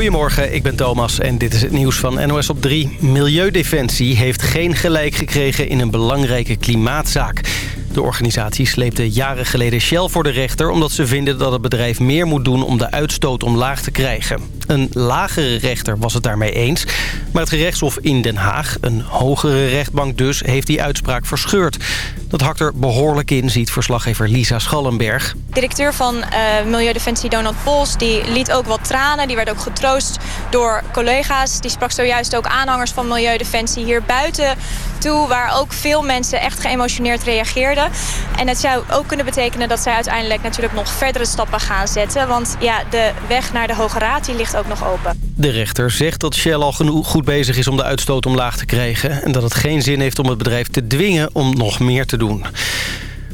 Goedemorgen, ik ben Thomas en dit is het nieuws van NOS op 3. Milieudefensie heeft geen gelijk gekregen in een belangrijke klimaatzaak. De organisatie sleepte jaren geleden Shell voor de rechter... omdat ze vinden dat het bedrijf meer moet doen om de uitstoot omlaag te krijgen. Een lagere rechter was het daarmee eens. Maar het gerechtshof in Den Haag, een hogere rechtbank dus... heeft die uitspraak verscheurd. Dat hakt er behoorlijk in, ziet verslaggever Lisa Schallenberg. Directeur van uh, Milieudefensie Donald Pols die liet ook wat tranen. Die werd ook getroost door collega's. Die sprak zojuist ook aanhangers van Milieudefensie hier buiten toe... waar ook veel mensen echt geëmotioneerd reageerden. En het zou ook kunnen betekenen dat zij uiteindelijk natuurlijk nog verdere stappen gaan zetten. Want ja, de weg naar de Hoge Raad die ligt ook nog open. De rechter zegt dat Shell al genoeg goed bezig is om de uitstoot omlaag te krijgen... en dat het geen zin heeft om het bedrijf te dwingen om nog meer te doen.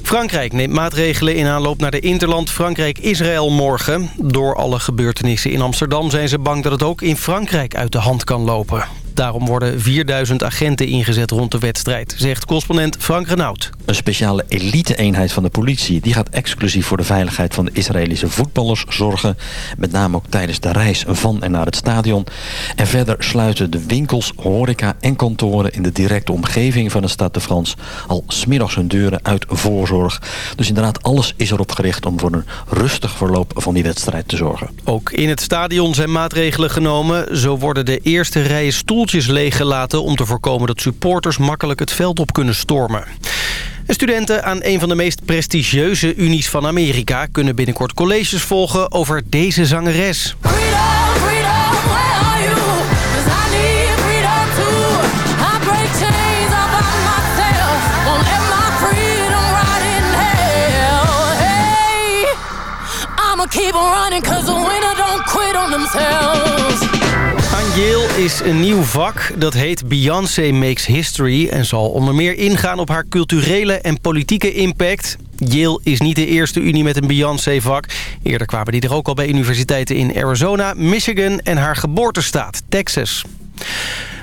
Frankrijk neemt maatregelen in aanloop naar de Interland Frankrijk-Israël morgen. Door alle gebeurtenissen in Amsterdam zijn ze bang dat het ook in Frankrijk uit de hand kan lopen. Daarom worden 4000 agenten ingezet rond de wedstrijd, zegt correspondent Frank Renaud. Een speciale elite-eenheid van de politie die gaat exclusief voor de veiligheid van de Israëlische voetballers zorgen. Met name ook tijdens de reis van en naar het stadion. En verder sluiten de winkels, horeca en kantoren in de directe omgeving van de stad de France al smiddags hun deuren uit voorzorg. Dus inderdaad, alles is erop gericht om voor een rustig verloop van die wedstrijd te zorgen. Ook in het stadion zijn maatregelen genomen. Zo worden de eerste rijen stoeltjes leeggelaten om te voorkomen dat supporters makkelijk het veld op kunnen stormen. studenten aan een van de meest prestigieuze unies van Amerika... kunnen binnenkort colleges volgen over deze zangeres. Yale is een nieuw vak, dat heet Beyoncé Makes History... en zal onder meer ingaan op haar culturele en politieke impact. Yale is niet de eerste unie met een Beyoncé-vak. Eerder kwamen die er ook al bij universiteiten in Arizona, Michigan... en haar geboortestaat, Texas.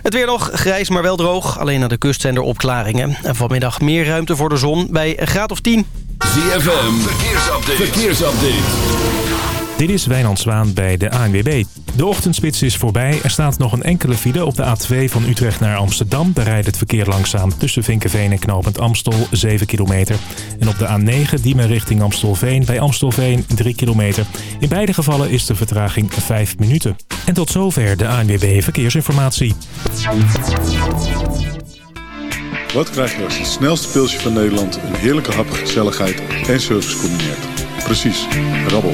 Het weer nog grijs, maar wel droog. Alleen aan de kust zijn er opklaringen. En vanmiddag meer ruimte voor de zon bij een graad of 10. ZFM, verkeersupdate. verkeersupdate. Dit is Wijnand Zwaan bij de ANWB. De ochtendspits is voorbij. Er staat nog een enkele file op de A2 van Utrecht naar Amsterdam. Daar rijdt het verkeer langzaam tussen Vinkenveen en Knopend Amstel 7 kilometer. En op de A9 Diemen richting Amstelveen bij Amstelveen 3 kilometer. In beide gevallen is de vertraging 5 minuten. En tot zover de ANWB Verkeersinformatie. Wat krijg je als het snelste pilsje van Nederland... een heerlijke hap, gezelligheid en service combineert? Precies, rabbel.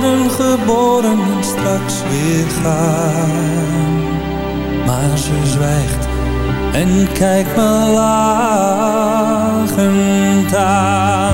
worden geboren en straks weer gaan. Maar ze zwijgt en kijkt me lachend aan.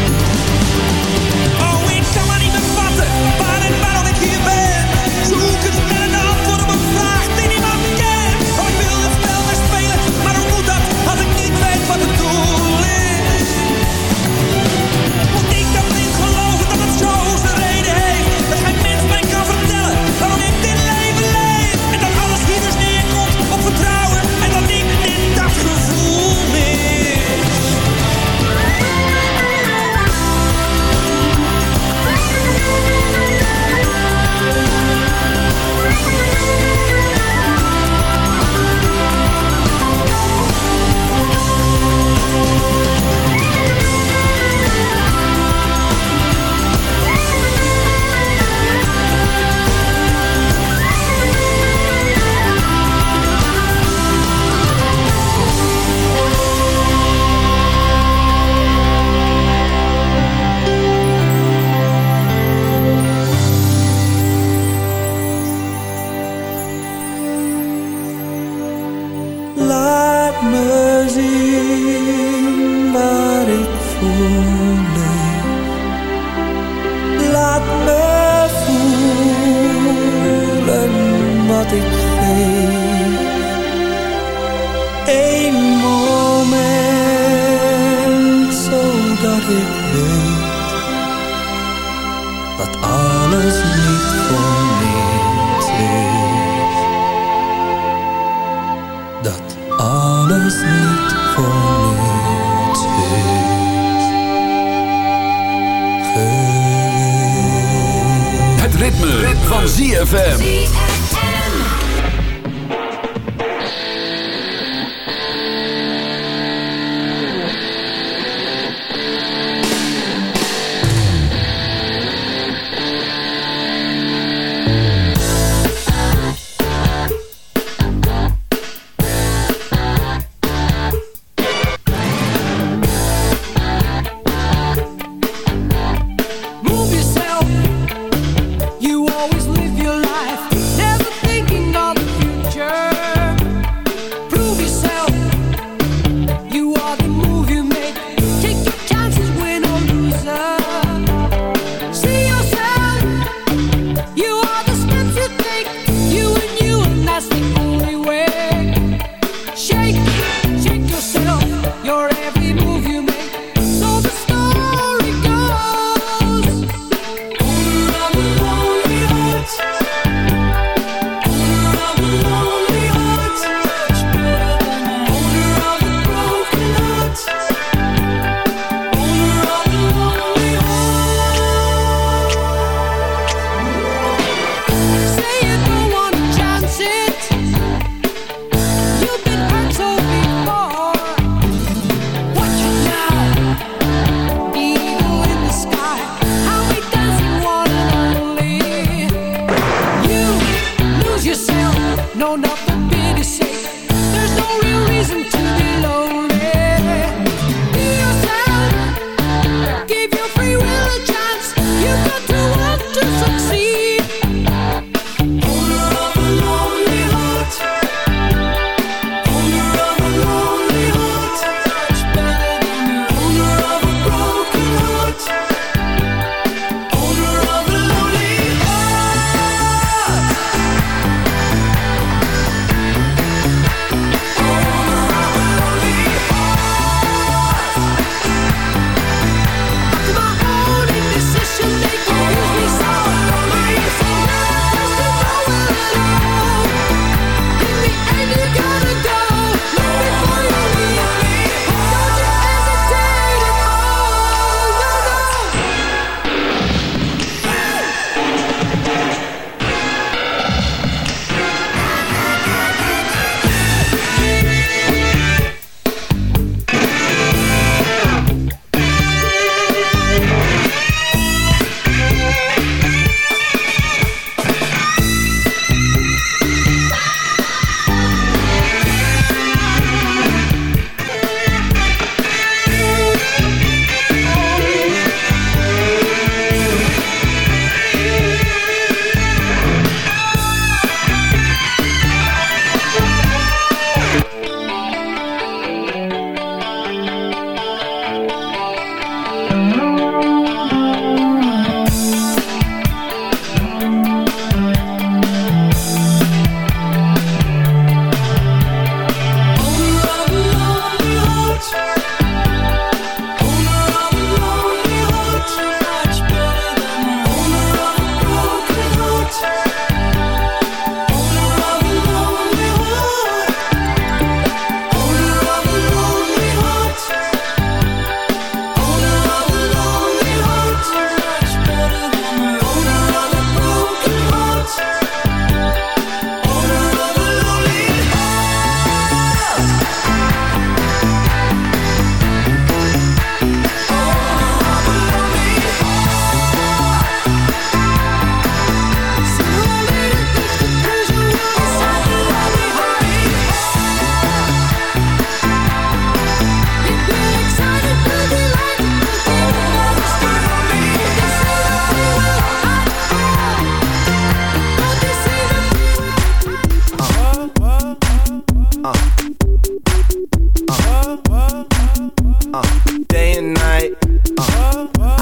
uh, day and night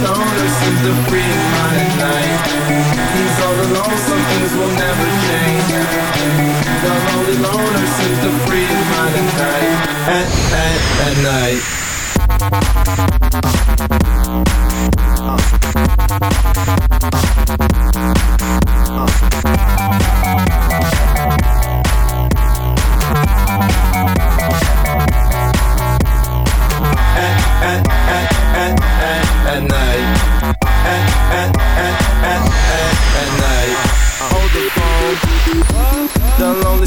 lonely stoner seems to free his mind at night. He's all alone, some things will never change. The lonely loner seems to free his mind at night. At, at, at night. at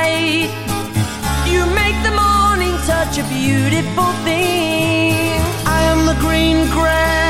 Light. You make the morning such a beautiful thing. I am the green grass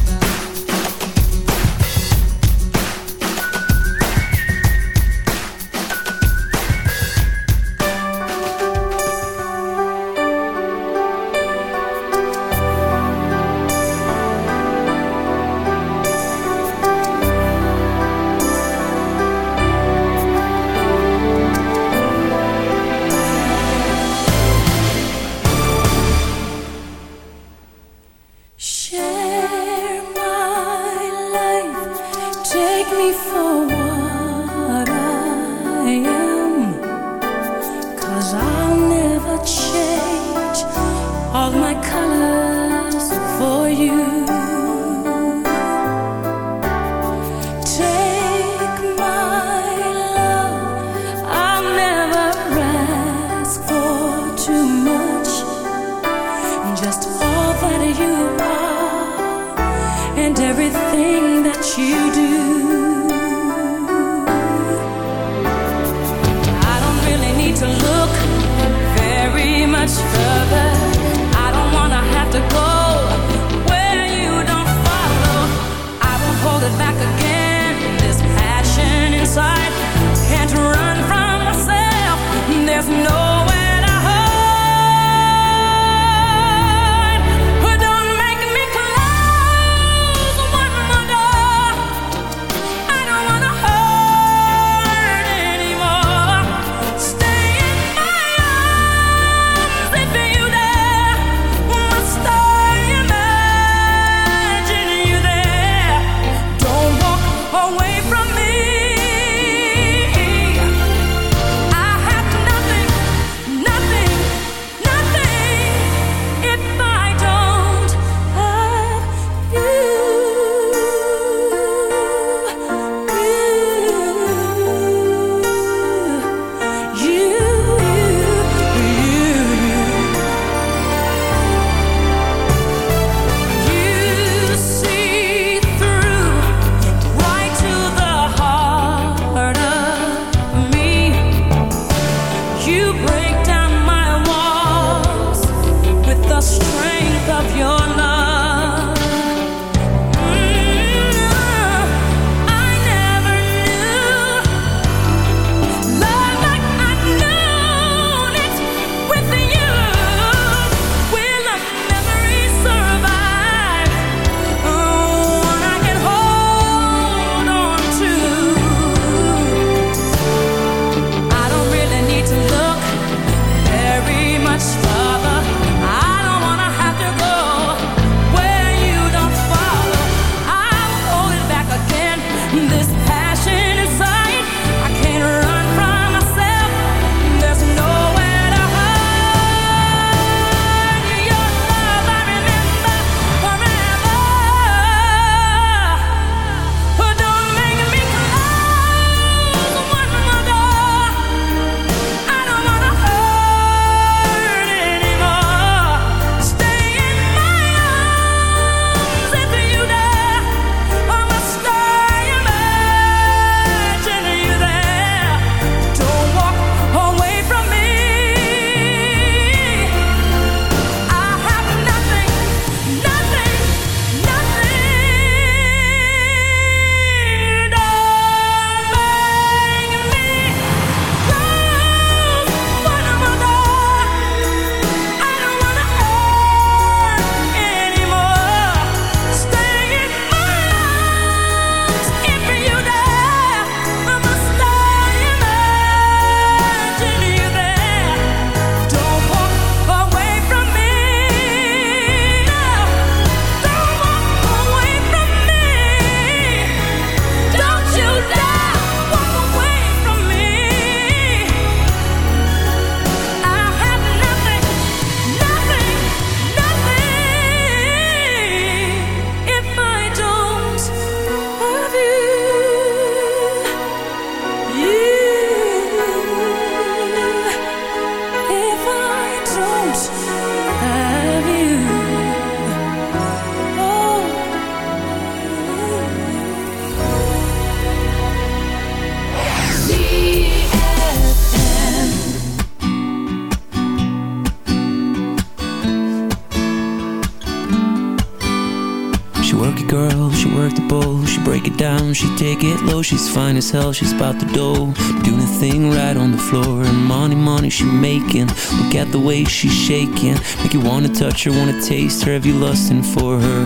It low. She's fine as hell, she's about the dough. Doing a thing right on the floor. And money, money she making. Look at the way she's shaking. Make you wanna touch her, wanna taste her. Have you lusting for her?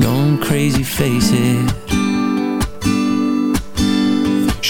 Going crazy, face it.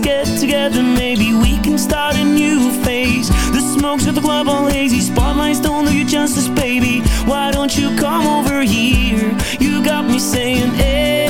get together, maybe we can start a new phase. The smoke's at the club all hazy Spotlights don't do you justice, baby. Why don't you come over here? You got me saying, ayo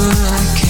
but I can't.